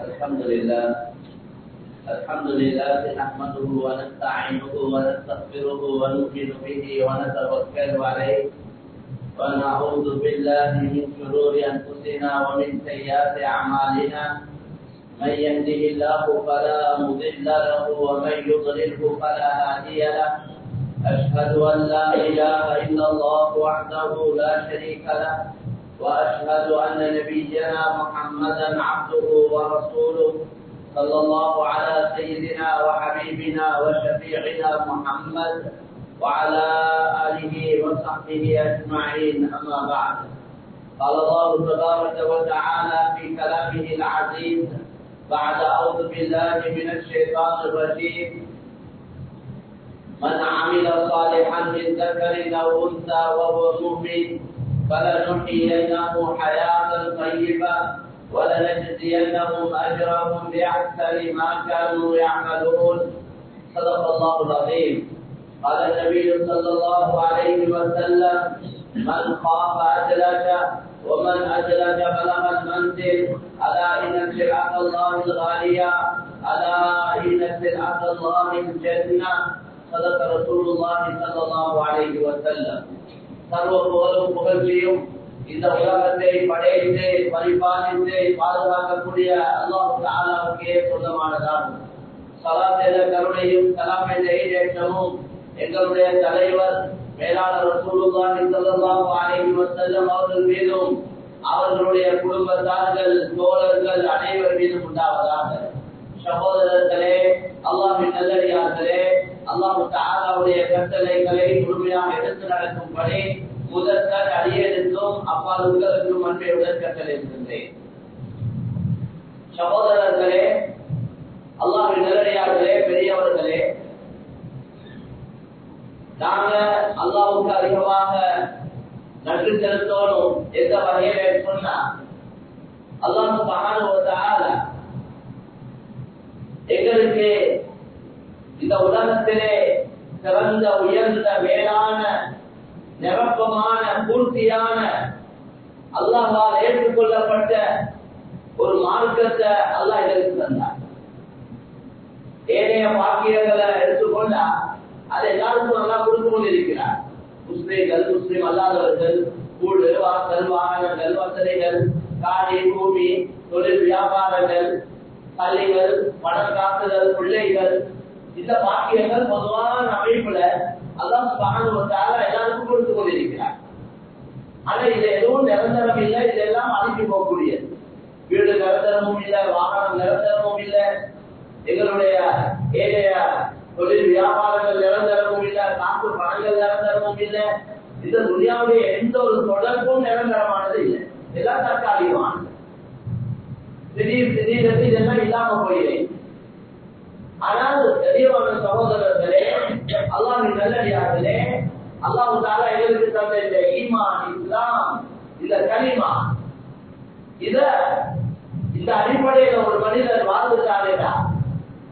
الحمد لله. الحمد لله نحمده ونستعينه ونستغفره ونؤمن به ونتوكل عليه. ونعوذ بالله من شرور أنفسنا ومن سيئات أعمالنا. من يهده الله فلا مضل له ومن يضلله فلا هادي له. أشهد أن لا إله إلا الله وحده لا شريك له. وأشهد أن نبينا محمدا عبده ورسوله صلى الله على سيدنا وحبيبنا وشفيعنا محمد وعلى آله وصحبه أجمعين. أما بعد قال الله تبارك وتعالى في كلامه العزيز بعد أعوذ بالله من الشيطان الرجيم. من عمل صالحا من ذكر أو أنثى وهو مؤمن فلنحيينه حياة طيبة ولنجزينهم أجرهم بأحسن ما كانوا يعملون. صدق الله العظيم. قال النبي صلى الله عليه وسلم من خاف ادلج ومن ادلج بلغ المنزل ألا إن سلعه الله الغالية ألا إن سلعه الله الجنة. صدق رسول الله صلى الله عليه وسلم. சர்வ புகழும் புகழ்ச்சியும் இந்த உலகத்தை படைத்து பரிபாலித்து பாதுகாக்கக்கூடிய அல்லாஹ் தாலாவுக்கே சொந்தமானதாகும் சலாத் கருணையும் கலாம் ஏற்றமும் எங்களுடைய தலைவர் மேலாளர் ரசூலுல்லாஹி ஸல்லல்லாஹு அலைஹி வஸல்லம் அவர்கள் மீதும் அவர்களுடைய குடும்பத்தார்கள் தோழர்கள் அனைவர் மீதும் உண்டாவதாக. சகோதரர்களே அல்லாமின் நல்லடியார்களே அல்லாஹு தாலாவுடைய கட்டளைகளை முழுமையாக எடுத்து நடக்கும்படி முதற்கால் அடியெடுத்தும் அப்பால் உங்களுக்கும் அன்றைய உடற்கட்டளை இருக்கின்றேன் சகோதரர்களே அல்லாஹின் நல்லடியார்களே பெரியவர்களே நாங்க அல்லாவுக்கு அதிகமாக நன்றி செலுத்தோனும் எந்த வகையில சொன்னா அல்லாஹு ஒரு எங்களுக்கு இந்த உலகத்திலே சிறந்த உயர்ந்த மேலான நிரப்பமான பூர்த்தியான அல்லாஹால் ஏற்றுக்கொள்ளப்பட்ட ஒரு மார்க்கத்தை அல்லாஹ் எதிர்த்து தந்தார். ஏனைய பாக்கியங்களை எடுத்துக்கொண்டா அதை எல்லாருக்கும் நல்லா கொடுத்து கொண்டிருக்கிறார். முஸ்லிம்கள் முஸ்லிம் அல்லாதவர்கள் கூடு வாசல் வாகனங்கள் வசதிகள் காணி பூமி தொழில் வியாபாரங்கள் பள்ளிகள் பணம் காக்குதல் பிள்ளைகள் இந்த பாக்கியங்கள் பொதுவான அமைப்புல அதான் பானுவத்தால எல்லாருக்கும் கொடுத்து கொண்டிருக்கிறார். ஆனா இது எதுவும் நிரந்தரம் இல்லை இதெல்லாம் அழிஞ்சு போகக்கூடியது. வீடு நிரந்தரமும் இல்லை வாகனம் நிரந்தரமும் இல்லை எங்களுடைய ஏழைய தொழில் வியாபாரங்கள் நிரந்தரமும் இல்லை காப்பு பணங்கள் நிரந்தரமும் இல்லை இந்த துணியாவுடைய எந்த ஒரு தொடர்பும் நிரந்தரமானது இல்லை. எல்லாம் தற்காலிகமானது திடீர் திடீரென்று இதெல்லாம் இல்லாம போயிடுறேன் ஆனால் பெரியவங்க சகோதரர்களே அல்லாவின் நல்லடியார்களே அல்லாஹு தாலா எங்களுக்கு தந்த இந்த ஈமான் இஸ்லாம் இந்த களிமா இத இந்த அடிப்படையில ஒரு மனிதர் வாழ்ந்துட்டாரேடா.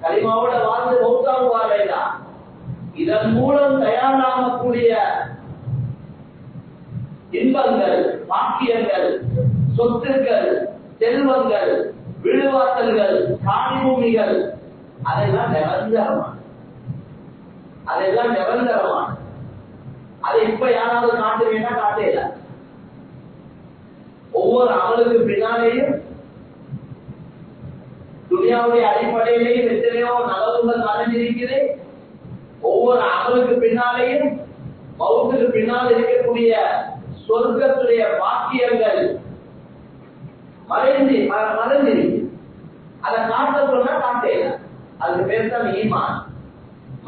களிமாவோட வாழ்ந்து மௌத்தாகுவாரேடா இதன் மூலம் தயாராகக்கூடிய இன்பங்கள் பாக்கியங்கள் சொத்துக்கள் செல்வங்கள் விழுவாசல்கள் காணிபூமிகள் அதெல்லாம் நிரந்தரமானது. அதெல்லாம் நிரந்தரமானது. அதை இப்ப யாராவது காட்டுவீங்கன்னா காட்டல ஒவ்வொரு அமலுக்கு பின்னாலேயும் துணியாவுடைய அடிப்படையிலேயும் எத்தனையோ நலவுகள் மறைஞ்சிருக்குது ஒவ்வொரு அமலுக்கு பின்னாலேயும் மவுத்துக்கு பின்னால் இருக்கக்கூடிய சொர்க்கத்துடைய பாக்கியங்கள் மறைந்து மறைஞ்சிருக்கு அதை காட்ட சொன்னா காட்டல அதுக்கு பேர் தான் ஈமான்.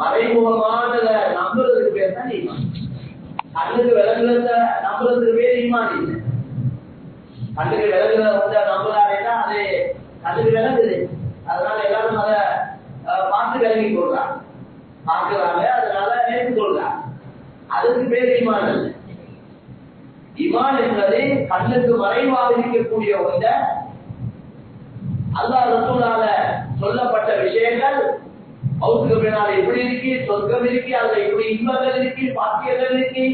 மறைமுகமானத நம்புறதுக்கு பேர் தான் ஈமான். கண்ணுக்கு விலங்குறத நம்புறதுக்கு பேர் ஈமான் இல்லை. கண்ணுக்கு விலங்குறத வந்து நம்புறாருன்னா அது கண்ணுக்கு விளங்குது. அதனால எல்லாரும் அதை பார்த்து விளங்கி கொள்றாங்க. பார்க்கிறாங்க அதனால நேர்த்து கொள்றாங்க. அதுக்கு பேர் ஈமான் இல்லை. இமான் என்பது கண்ணுக்கு மறைவாக இருக்கக்கூடிய ஒன்றை அல்லா ரசூலால சொல்லப்பட்ட விஷயங்கள் மவுத்துக்கு எப்படி இருக்கு சொர்க்கம் இருக்கு அதுல எப்படி இன்பங்கள் இருக்கு பாக்கியங்கள் இருக்கு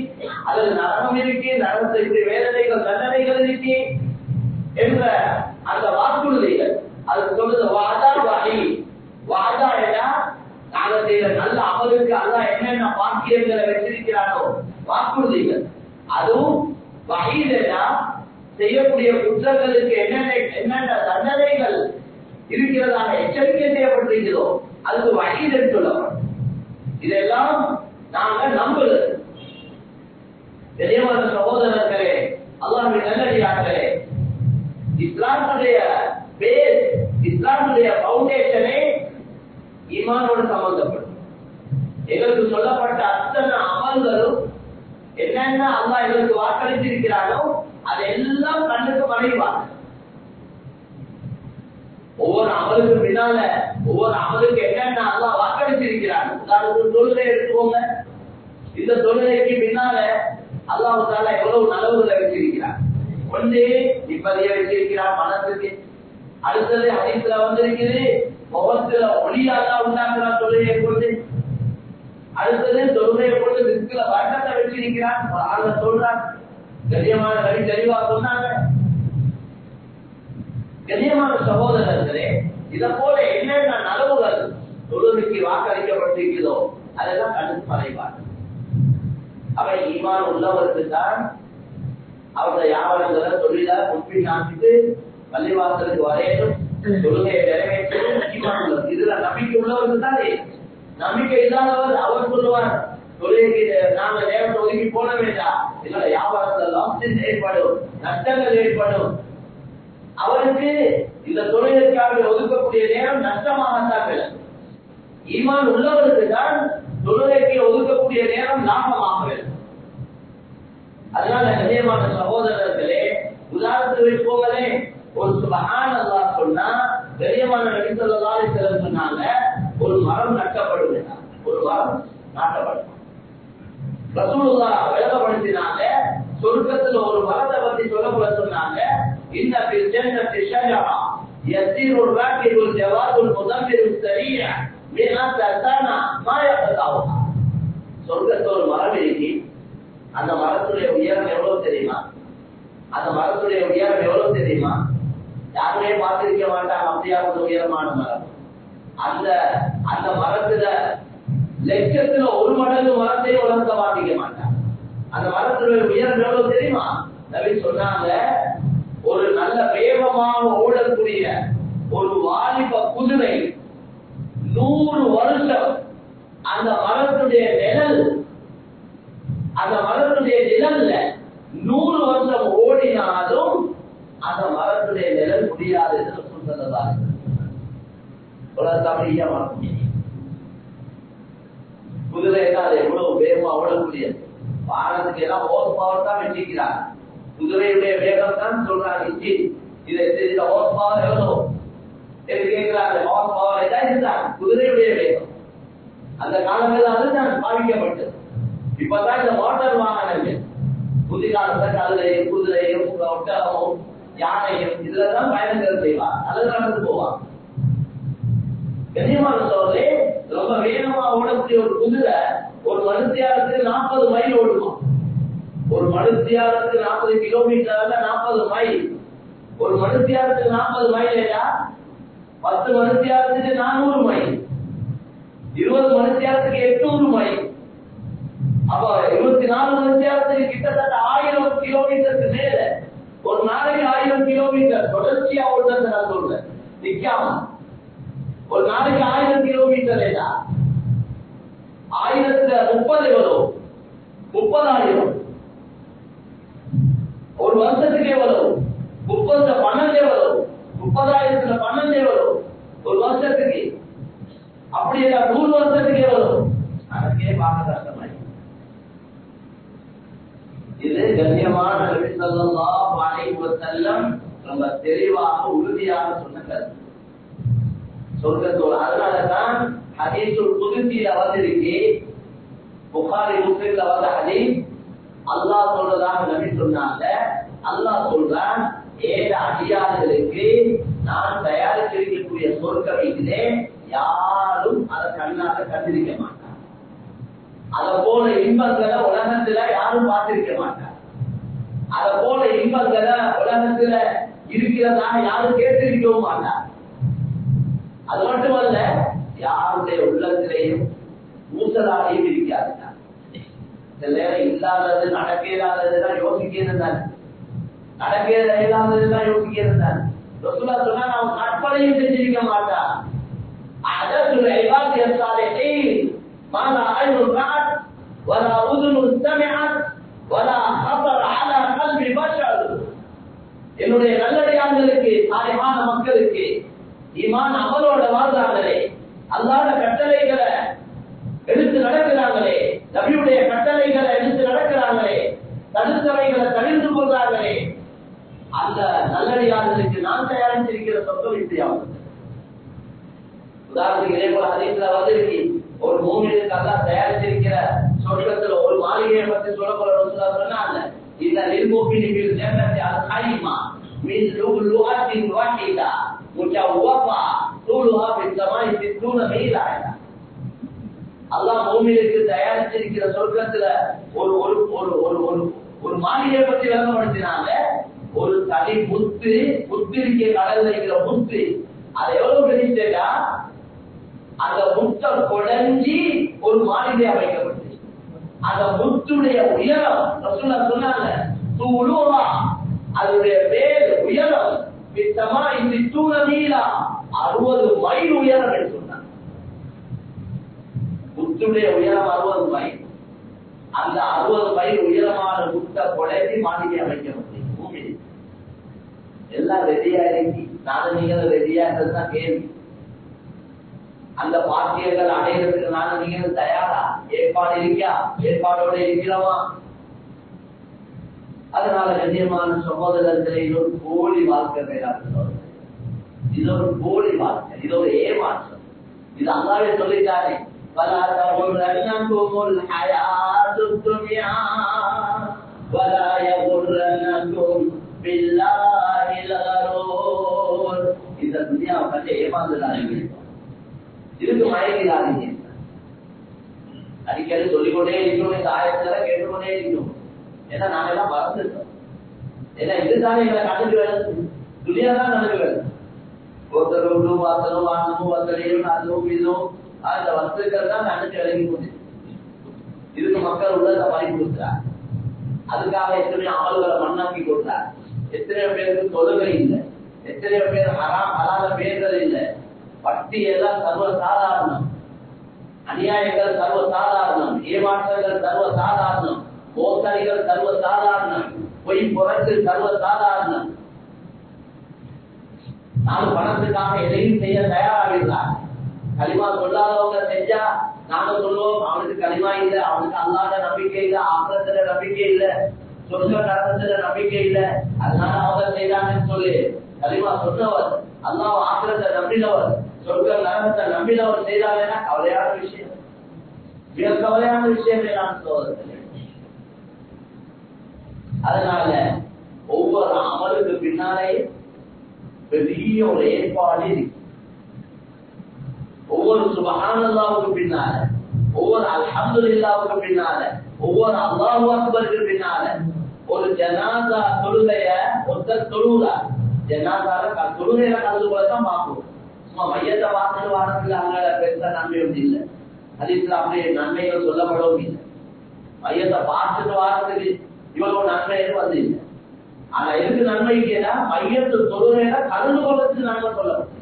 அதுல நரகம் இருக்கு நரகத்திற்கு வேதனைகள் தண்டனைகள் இருக்கு என்ற அந்த வாக்குறுதிகள். அது சொல்லுது வாதா வகை வாதா என்ன நாங்க செய்யற நல்ல அமலுக்கு அல்லா என்னென்ன பாக்கியங்களை வச்சிருக்கிறானோ வாக்குறுதிகள். அதுவும் வகையிலா செய்யக்கூடிய குற்றங்களுக்கு என்னென்ன என்னென்ன தண்டனைகள் இருக்கிறதாக எச்சரிக்கை செய்யப்பட்டிருக்கிறதோ அதுக்கு வழி சொல்லப்படும் இதெல்லாம் நாங்க நம்புறது பெரியமான சகோதரர்களே அல்லாஹின் நல்லடியார்களே இஸ்லாமுடைய பேஸ் இஸ்லாமுடைய பவுண்டேஷனே ஈமானோடு சம்பந்தப்படும் எங்களுக்கு சொல்லப்பட்ட அத்தனை அமல்களும் என்னென்ன அல்லா எங்களுக்கு வாக்களித்திருக்கிறானோ அதெல்லாம் கண்ணுக்கு மறைவாங்க. ஒவ்வொரு அமலுக்கு பின்னால ஒவ்வொரு அமலுக்கு என்னென்ன அல்லா வாக்களித்திருக்கிறான் உதாரணத்துக்கு தொழுகை எடுத்துக்கோங்க. இந்த தொழுகைக்கு பின்னால அல்லாவுக்கால எவ்வளவு நலவுகளை வச்சிருக்கிறான் ஒன்று நிம்மதியை வச்சிருக்கிறார் மனத்துக்கு. அடுத்தது அனைத்துல வந்திருக்குது முகத்துல ஒளியாதான் உண்டாக்குறான் தொழுகையை கொண்டு அடுத்தது தொழுகையை கொண்டு ரிஸ்கில வர்க்கத்தை வச்சிருக்கிறான் சொல்றான் கண்ணியமான வழி தெளிவா சொன்னாங்க. கண்ணியமான சகோதரர்களே இத போல என்னென்ன நலவுகள் தொழுகைக்கு வாக்களிக்கப்பட்டிருக்கிறதோ அதெல்லாம் கண்ணுக்கு மறைவார் அவன் ஈமான் உள்ளவருக்கு தான் அவருடைய வியாபாரங்களை தொழிலா முன்பி காமிட்டு பள்ளிவாசலுக்கு வரையணும் தொழுகையை நிறைவேற்றணும் ஈமான் இதுல நம்பிக்கை உள்ளவருக்கு தானே. நம்பிக்கை இல்லாதவர் அவர் சொல்லுவார் தொழிலுக்கு நாங்க நேரத்தை ஒதுக்கி போட வேண்டாம் எங்களோட வியாபாரத்துல லாப்ஸின் ஏற்படும் நஷ்டங்கள் ஏற்படும். அவருக்கு இந்த தொழிலுக்காக ஒதுக்கக்கூடிய நேரம் நஷ்டமாகத்தான் ஈமான் உள்ளவருக்கு தான் தொழுகைக்கு ஒதுக்கக்கூடிய நேரம் லாபமாக வேண்டும் அதனால நிச்சயமான சகோதரர்களே உதாரணத்துக்கு போகலே ஒரு சுபகான் சொன்னா பெரியமான நடித்ததாலே சிலர் சொன்னாங்க ஒரு மரம் நட்டப்படும் ஒரு மரம் நாட்டப்படும். ரசூலுல்லா விளக்கப்படுத்தினாங்க சொர்க்கத்துல ஒரு மரத்தை பத்தி சொல்லக்கூட சொன்னாங்க இந்த ஜன்னத்தி ஷஜரா يسير الراكب الجواد المدبر السريع مئة سنة ما يقطعها சொர்க்கத்துல ஒரு மரம் இருக்கு அந்த மரத்துடைய உயரம் எவ்வளவு தெரியுமா அந்த மரத்துடைய உயரம் எவ்வளவு தெரியுமா யாருமே பார்த்திருக்க மாட்டாங்க அப்படியா ஒரு உயரமான மரம் அந்த அந்த மரத்துல லட்சத்துல ஒரு மடங்கு மரத்தையும் உலகத்தை மாட்டிக்க மாட்டாங்க அந்த மரத்தினுடைய உயரம் எவ்வளவு தெரியுமா? நபி சொன்னாங்க ஒரு நல்ல வேகமாக ஓடக்கூடிய ஒரு வாலிப குதிரை நூறு வருஷம் அந்த மரத்துடைய நிழல் அந்த மரத்துடைய நிழல்ல நூறு வருஷம் ஓடினாலும் அந்த மரத்துடைய நிழல் முடியாது என்று சொல்றதா தமிழிய மரம் குதிரை அது எவ்வளவு வேகமா ஓடக்கூடியது வானத்துக்கு எல்லாம் ஓர் பவர் தான் வச்சிருக்கிறார் குதிரையுடைய வேகம் தான் சொல்றாங்க இச்சி இதை இதுல ஹோஸ் பவர் எவ்வளவு? என்று கேட்கிறாங்க. ஹோஸ் பவர் எல்லாம் இதுதான் குதிரையுடைய வேகம். அந்த காலங்களில் அதுதான் பாவிக்கப்பட்டது. இப்பதான் இந்த மோட்டார் வாகனங்கள். புதிய காலத்துல கழுதையும் குதிரையும் ஒட்டகமும் யானையும் இதுலதான் பயணங்கள் செய்வார் அது நடந்து போவான் கண்ணியமான சோதரே ரொம்ப வேகமா ஓடக்கூடிய ஒரு குதிரை ஒரு மனுத்தியாரத்துக்கு நாற்பது மைல் ஓடுமா? ஒரு மனுத்தியாரத்துக்கு நாற்பது கிலோமீட்டர்ல நாற்பது மைல். ஒரு மனுத்தியாரத்துக்கு நாற்பது மைல் இல்லையா? பத்து மனுத்தியாரத்துக்கு நானூறு மைல். இருபது மனுத்தியாரத்துக்கு எட்நூறு மைல். அப்ப இருபத்தி நாலு மனுஷியாரத்துக்கு கிட்டத்தட்ட ஆயிரம் கிலோமீட்டருக்கு மேல. ஒரு நாளைக்கு ஆயிரம் கிலோமீட்டர் தொடர்ச்சியா ஓடுறது நான் சொல்றேன். நிக்காம. ஒரு நாளைக்கு ஆயிரம் கிலோமீட்டர் ஆயிரத்துல முப்பது எவ்வளோ முப்பதாயிரம். ஒரு வருஷத்துக்கு எவ்வளவு? முப்பதுல பன்னெண்டு எவ்வளவு? முப்பதாயிரத்துல பன்னெண்டு எவ்வளவு? ஒரு வருஷத்துக்கு? அப்படி நூறு வருஷத்துக்கு எவ்வளவு? அதற்கே பார்க்க கஷ்டமாய் இது கண்ணியமான செல்லம் ரொம்ப தெளிவாக உறுதியாக சொன்ன கருத்து சொர்க்கத்தோடு. அதனாலதான் ஹதீசுல் புதுத்தியில வந்திருக்கு. புகாரி முஸ்லிம்ல வந்த ஹதீஸ் அல்லாஹ் சொல்றதாக நம்பி சொன்னாங்க. அல்லாஹ் சொல்றான் ஏழு அடியார்களுக்கு நான் தயாரித்திருக்கக்கூடிய சொர்க்கம் இதிலே யாரும் அதை கண்ணாக கண்டிருக்க மாட்டாங்க. அத போல இன்பங்களை உலகத்துல யாரும் பார்த்திருக்க மாட்டாங்க. அதை போல இன்பங்களை உலகத்துல இருக்கிறதாக யாரும் கேட்டிருக்கவும் மாட்டாங்க. அது மட்டுமல்ல யாருடைய உள்ளத்திலேயும் ஊசலாலையும் இருக்காது சில நேரம் இல்லாதது நடக்க இல்லாததுதான் யோசிக்கிறது தான் நடக்க இல்லாததுதான் யோசிக்கிறது தான் ரசூலா சொன்னா நான் கற்பனையும் செஞ்சிருக்க மாட்டா அதற்கு ஐபாத் الصالحين ما لا عين رأت ولا أذن سمعت ولا خطر على قلب بشر என்னுடைய நல்லடியார்களுக்கு சாலிமான மக்களுக்கு ஈமான் அமலோட வாழ்றாங்களே அல்லாத கட்டளைகளை எடுத்து நடக்கிறாங்களே நபியுடைய கட்டளைகளை எடுத்து நடக்கிறாங்களே தடுத்தவைகளை தவிர்த்து கொள்றாங்களே அந்த நல்லடியாளர்களுக்கு நான் தயாரித்திருக்கிற சொத்தம் இப்படியாகும் உதாரணத்துக்கு இதே போல அதிகத்துல வந்திருக்கு. ஒரு மூமினுக்கு அல்லா தயாரிச்சிருக்கிற சொர்க்கத்துல ஒரு மாளிகையை பத்தி சொல்ல போற சொன்னாங்க இந்த நிர்மூக்கினிகள் ஜன்னத்தை அது காயுமா மீன் வாக்கிதா முஜவ்வபா தூளுஹா பித்தமாய் சித்தூன மீலாயா அல்லாஹ் பூமியிற்கு தயாரிச்சிருக்கிற சொர்க்கத்துல ஒரு ஒரு ஒரு ஒரு ஒரு ஒரு மாளிகையை பத்தி விளங்கப்படுத்தினாங்க ஒரு தனி முத்து முத்து இருக்க கடல்ல இருக்கிற முத்து. அது எவ்வளவு பெருசா அந்த முத்தை குழஞ்சி ஒரு மாளிகை அமைக்கப்பட்டு அந்த முத்துடைய உயரம் சொன்னாங்க அதனுடைய பேர் உயரம் அறுபது மைல் உயரம் என்று சொன்னாங்க உயரம் அறுபது மைல். அந்த அறுபது மைல் உயரமான புத்த குழந்தை மாளிகை அமைக்கப்பட்டு பூமியில். எல்லாம் ரெடியா இறங்கி நானும் நீங்களும் ரெடியா இருந்ததுதான் கேள்வி. அந்த பாக்கியங்கள் அடைகிறதுக்கு நானும் நீங்களும் தயாரா? ஏற்பாடு இருக்கியா ஏற்பாடோட இருக்கிறவா அதனால கண்ணியமான சகோதரர்களே இது ஒரு போலி வாழ்க்கை வேளாண் இது ஒரு போலி வாழ்க்கை இது ஒரு ஏமாற்றம் இது அல்லாவே சொல்லிட்டாரே ولا تغرنكم الحياة الدنيا ولا يغرنكم بالله الغرور இந்த துனியாவை பற்றி ஏமாந்துடாதீங்க இதுக்கு மயங்கிறாதீங்க அடிக்கடி சொல்லிக்கொண்டே இருக்கணும் இந்த ஆயத்துல கேட்டுக்கொண்டே இருக்கணும் ஏன்னா நாங்க எல்லாம் மறந்துட்டோம். ஏன்னா இதுதானே எங்களை கணக்கு வேணும் துணியா தான் கணக்கு வேணும் ஒருத்தர் விடும் வாசலும் வாங்கணும் வசலையும் அதுவும் இதுவும் அந்த வஸ்துக்கள் தான் கணக்கு விளங்கி கொண்டு இதுக்கு மக்கள் உள்ளதை பறி கொடுக்கிறார் அதுக்காக எத்தனையோ அமல்களை மண்ணாக்கி கொடுத்தார் எத்தனையோ பேருக்கு தொழுகை இல்லை. எத்தனையோ பேர் ஹராம் ஹலால பேர்கள் இல்லை. பட்டி எல்லாம் சர்வ சாதாரணம் அநியாயங்கள் சர்வ சாதாரணம் ஏமாற்றங்கள் சர்வ சாதாரணம் மோசடிகள் சர்வ சாதாரணம் பொய் புறத்து சர்வ சாதாரணம் நாம் பணத்துக்காக எதையும் செய்ய தயாராகிறார் களிமா சொல்லாதவங்க செஞ்சா நாங்க சொல்லுவோம் அவனுக்கு களிமா இல்ல அவனுக்கு அல்லாத நம்பிக்கை இல்ல ஆபரத்துல நம்பிக்கை இல்ல சொர்க்க நரகத்துல நம்பிக்கை இல்ல. அதனால அவங்க செய்தாங்கன்னு சொல்லி. களிமா சொன்னவர் அல்லாஹ் ஆத்திரத்தை நம்பினவர் சொர்க்க நரகத்தை நம்பினவர் செய்தாங்கன்னா கவலையான விஷயம். மிக கவலையான விஷயம் நான் சோதரத்திலே அதனால ஒவ்வொரு அமலுக்கு பின்னாலே பெரிய ஒரு ஏற்பாடு இருக்கு. ஒவ்வொரு சுபஹானல்லாவுக்கு பின்னால ஒவ்வொரு அல்ஹம்துலில்லாவுக்கு பின்னால ஒவ்வொரு அல்லாஹு அக்பருக்கு பின்னால ஒரு ஜனாதா தொழுகைய ஒருத்தர் தொழுகா ஜனாதால தொழுகையில கலந்து போலதான் தான் சும்மா மையத்தை வாசல் வாரத்துல அங்க பெருசா நன்மை ஒன்று இல்லை. அதில் அப்படியே நன்மைகள் சொல்லப்படவும் இல்லை. மையத்தை பார்த்துட்டு வாரத்துக்கு இவ்வளவு நன்மை வந்து இல்லை. ஆனா எதுக்கு நன்மை கேட்டா மையத்து தொழுகையில கலந்து கொள்றதுக்கு நன்மை சொல்லப்படும்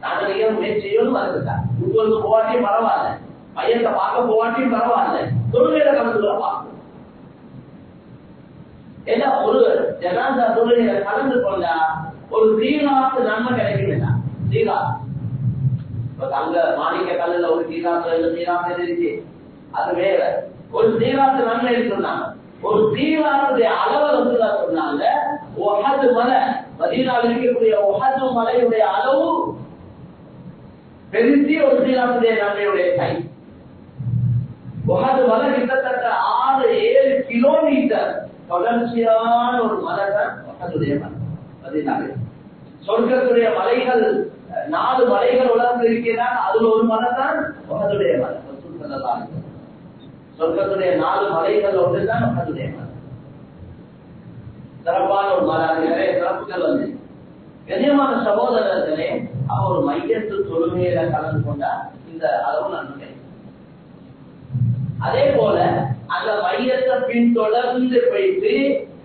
நாங்க நீங்க முயற்சியும் வந்துட்டா உங்களுக்கு போவாட்டியும் பரவாயில்ல. மையத்தை பார்க்க போவாட்டியும் பரவாயில்ல. தொழுகையில கலந்து கொள்ள பார்க்கணும். ஏன்னா ஒரு ஜனாதா தொழுகையில கலந்து கொண்டா ஒரு தீராத்து நன்மை கிடைக்குதுடா தீரா இப்ப அங்க மாணிக்க கல்லுல ஒரு தீராத்து ரெண்டு தீராத்து இருக்கு? அது வேற. ஒரு தீராத்து நன்மை இருக்குன்னாங்க. ஒரு தீவானது அளவை வந்து சொன்னாங்க. ஒஹது மலை மதீனாவில் இருக்கக்கூடிய ஒஹது மலையுடைய அளவு பெருசி ஒரு தீராத்துடைய நன்மையுடைய கை. ஒஹது மலை கிட்டத்தட்ட ஆறு ஏழு கிலோமீட்டர் தொடர்ச்சியான ஒரு மலை தான் ஒஹதுடைய மலை மதீனாவில். சொர்க்கத்துடைய மலைகள் நாலு மலைகள் உலர்ந்து இருக்கிறார் அதுல ஒரு மலை தான் ஒஹதுடைய மலை. சொர்க்கத்துடைய நாலு மலைகள் ஒன்றுதான் மக்களுடைய மலை. சிறப்பான ஒரு மலை நிறைய சிறப்புகள் வந்து. கண்ணியமான சகோதரர்களே அப்ப ஒரு மையத்து தொழுமையில கலந்து கொண்டா இந்த அளவு நன்மை அதே போல அந்த மையத்தை பின்தொடர்ந்து போயிட்டு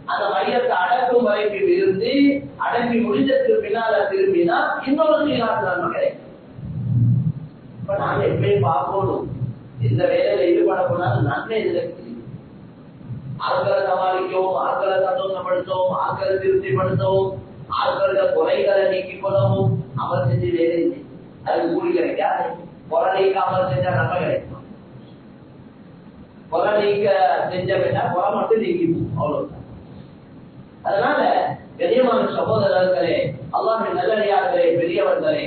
அந்த மையத்தை அடக்கும் வரைக்கும் இருந்து அடக்கி முடிஞ்சதுக்கு பின்னால திரும்பினா இன்னொரு சீனாத்து நன்மை கிடைக்கும். இப்ப நாங்க எப்பயும் பார்க்கணும். இந்த வேலையில ஈடுபட போனாலும் நன்மை இதுல ஆட்களை சமாளிக்கவும் ஆட்களை சந்தோஷப்படுத்தவும் ஆட்களை திருப்திப்படுத்தவும் ஆட்களோட குறைகளை நீக்கிக் கொள்ளவும் அமல் செஞ்சு வேலை இல்லை. அது கூலி கிடைக்காது. குறை நீக்க அமல் செஞ்சா நன்மை கிடைக்கும். குறை நீக்க செஞ்ச வேண்டா குறை மட்டும் நீக்கிப்போம் அவ்வளவுதான். அதனால பெரியமான சகோதரர்களே அல்லாஹின் நல்லடியார்களே பெரியவர்களே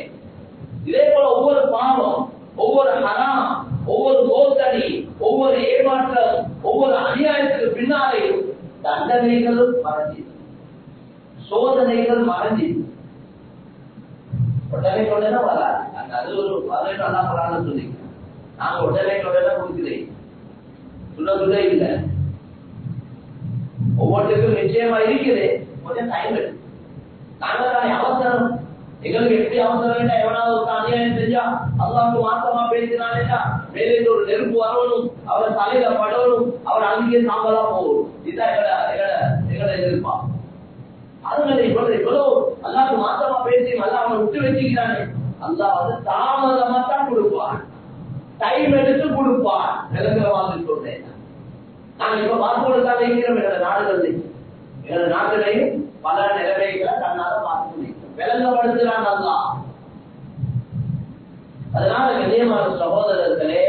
இதே போல ஒவ்வொரு பாவம் ஒவ்வொரு ஹராம் ஒவ்வொரு மோசடி ஒவ்வொரு ஏமாற்றம் ஒவ்வொரு அநியாயத்துக்கு பின்னாலேயும் தண்டனைகளும் மறைஞ்சி சோதனைகள் மறைஞ்சி உடனே உடனே வராது. அது ஒரு பதினெட்டு நல்லா பரான்னு சொன்னீங்க நாங்க உடனே உடனே கொடுக்கிறேன் சொல்ல சொல்ல இல்லை. ஒவ்வொருத்தருக்கும் நிச்சயமா இருக்குது கொஞ்சம் டைம் எடுக்கும் நாங்க தானே அவசரம். எங்களுக்கு எப்படி அவசரம் இல்லை எவனாவது ஒரு அநியாயம் செஞ்சா அல்லாவுக்கு மாசமா பேசினாலேடா மேலே ஒரு நெருப்பு வரணும் அவர் தலையில படணும் அவர் அங்கேயே சாம்பலா போகணும். இதுதான் எங்களை எங்களை எங்கட எதிர்ப்பா அதனால இவ்வளவு இவ்வளவு அல்லாவுக்கு மாசமா பேசி நல்லா அவனை விட்டு வச்சுக்கிறானே. அல்லா வந்து தாமதமா தான் கொடுப்பான். டைம் எடுத்து கொடுப்பான். விளங்குற மாதிரி சொல்றேன் நாங்க இப்ப பார்த்து தான் வைக்கிறோம் எங்களோட நாடுகள் எங்களோட நாட்டிலையும் பல நிலைமைகளை தன்னால விளங்கப்படுத்துகிறான் அல்லா அதனால கண்ணியமான சகோதரர்களே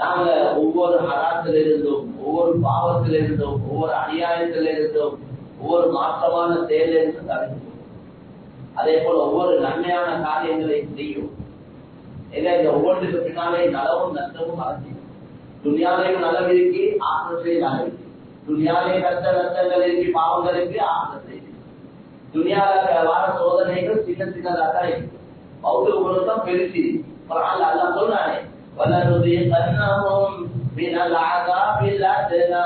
நாங்க ஒவ்வொரு ஹராத்தில் இருந்தும் ஒவ்வொரு பாவத்தில் இருந்தும் ஒவ்வொரு அநியாயத்தில் இருந்தும் ஒவ்வொரு மாற்றமான செயல் இருந்து தடுக்கும் அதே போல ஒவ்வொரு நன்மையான காரியங்களை செய்யும். ஏன்னா இந்த ஒவ்வொன்றுக்கு பின்னாலே நலவும் நஷ்டமும் அரசியல் துணியாலையும் நலம் இருக்கு ஆசிரத்தையும் நலவு துணியாலே கஷ்ட நஷ்டங்கள் இருக்கு பாவங்களுக்கு ஆசிரத்தை துணியால வார சோதனைகள் சின்ன சின்னதாக தான் இருக்கு. மௌலுக்கு பொருத்தம் பெருசு. ஆனால் அல்லா சொன்னானே வளருதி கண்ணமும் மினல் ஆதாபில் அதனா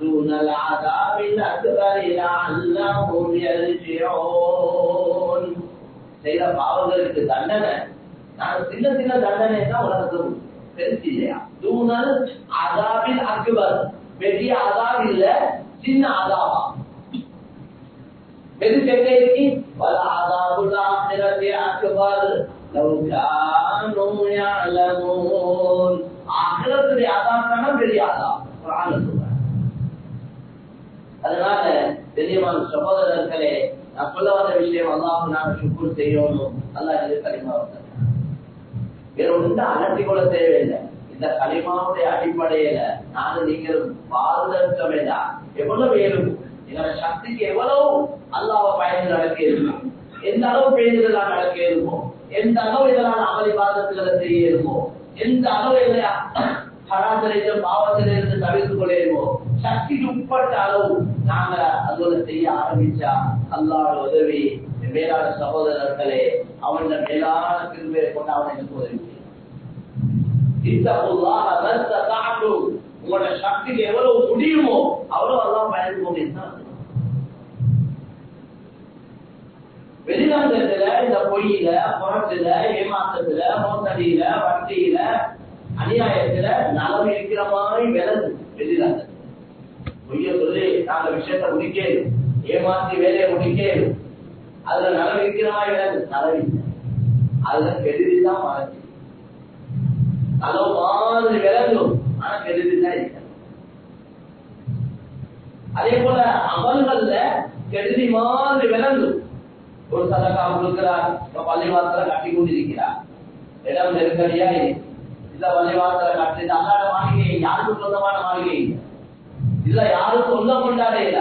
தூணல் ஆதாபில் அக்பரில் அல்லாஹும் யர்ஜியோன் செய்த பாவங்களுக்கு தண்டனை. நான் சின்ன சின்ன தண்டனை தான் உலகத்துக்கு பெருசு இல்லையா? தூணல் ஆதாபில் அக்பர். பெரிய ஆதாப் இல்ல சின்ன ஆதாபா எது செங்கருக்கு வலாதாபு ஆகிரத்தை ஆக்குவார் லவ்கானும் யாலமூன் ஆகிரத்துடைய அதாத்தான பெரிய அதா அதனால பெரியமான சகோதரர்களே நான் சொல்ல வந்த விஷயம் அல்லாவுக்கு நாங்கள் சுக்கூர் செய்யணும் அல்லா வேற அலட்டி கொள்ள தேவையில்லை இந்த களிமாவுடைய அடிப்படையில நானும் நீங்களும் பாதுகாக்க வேண்டாம் எவ்வளவு இயலும் எங்களோட சக்திக்கு எவ்வளவு அல்லாவை பயந்து நடக்க இருக்கும் எந்த அளவு பேருதெல்லாம் நடக்க இருக்கும் எந்த அளவு இதெல்லாம் அமளி பாதத்துல செய்ய இருக்கும் எந்த அளவு இல்லையா சராசரித்த பாவத்திலிருந்து தவிர்த்து கொள்ளையுமோ சக்திக்கு உட்பட்ட அளவு நாங்க அதோட செய்ய ஆரம்பிச்சா அல்லாட உதவி மேலான சகோதரர்களே அவன் மேலான திருமையை கொண்டு அவன் எனக்கு உதவி உங்களோட சக்திக்கு எவ்வளவு முடியுமோ அவ்வளவு எல்லாம் பயந்து கொண்டு வெளிநாட்டுல இந்த பொய்யில புறத்துல ஏமாத்தத்துல மோசடியில வட்டியில அநியாயத்துல நலம் இருக்கிற மாதிரி விளங்கு வெளிநாட்டு பொய்ய சொல்லி நாங்க விஷயத்த முடிக்கணும் ஏமாத்தி வேலையை முடிக்கணும் அதுல நலம் இருக்கிற மாதிரி விலகு நலவு இல்லை. அதுல கெடுதிதான் மறைஞ்சு நலவு மாதிரி விளங்கும் ஆனா கெடுதிதான் இல்லை. அதே போல அமல்கள்ல கெடுதி மாதிரி விளங்கும் ஒரு சதக்கா கொடுக்கிறார். இப்ப பள்ளிவாசல கட்டி கொண்டிருக்கிறார் இடம் நெருக்கடியா இருக்கு இல்ல பள்ளிவாசல கட்டி அல்லாத மாளிகை யாருக்கு சொந்தமான மாளிகை இல்ல. யாரும் சொந்தம் கொண்டாடே இல்ல.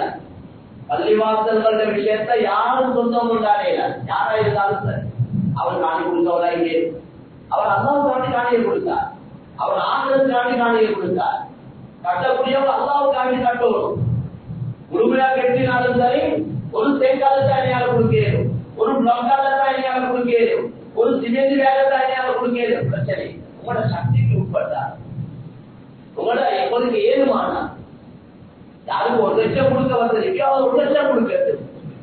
பள்ளிவாசல்கள விஷயத்த யாரும் சொந்தம் கொண்டாடே இல்ல. யாரா இருந்தாலும் சார். அவர் காணி கொடுத்தவரா இங்கே? அவர் அல்லாவுக்காண்டி காணியை கொடுத்தார். அவர் ஆசிரியருக்காண்டி காணியை கொடுத்தார். கட்டக்கூடியவர் அல்லாவுக்காண்டி கட்டணும் உருமையா கட்டினாலும் சரி ஒரு தேங்கால தனியாக கொடுக்கிறோம். ஒரு பிளங்கால தனியாக கொடுக்கிறோம் ஒரு சிமெண்ட் வேலை தனியாக கொடுக்கிறோம் பிரச்சனை உங்களோட சக்திக்கு உட்பட்டார் உங்களோட எப்போதுக்கு ஏதுமானா யாருக்கு ஒரு லட்சம் கொடுக்க வந்திருக்கோ அவர் ஒரு லட்சம் கொடுக்கிறது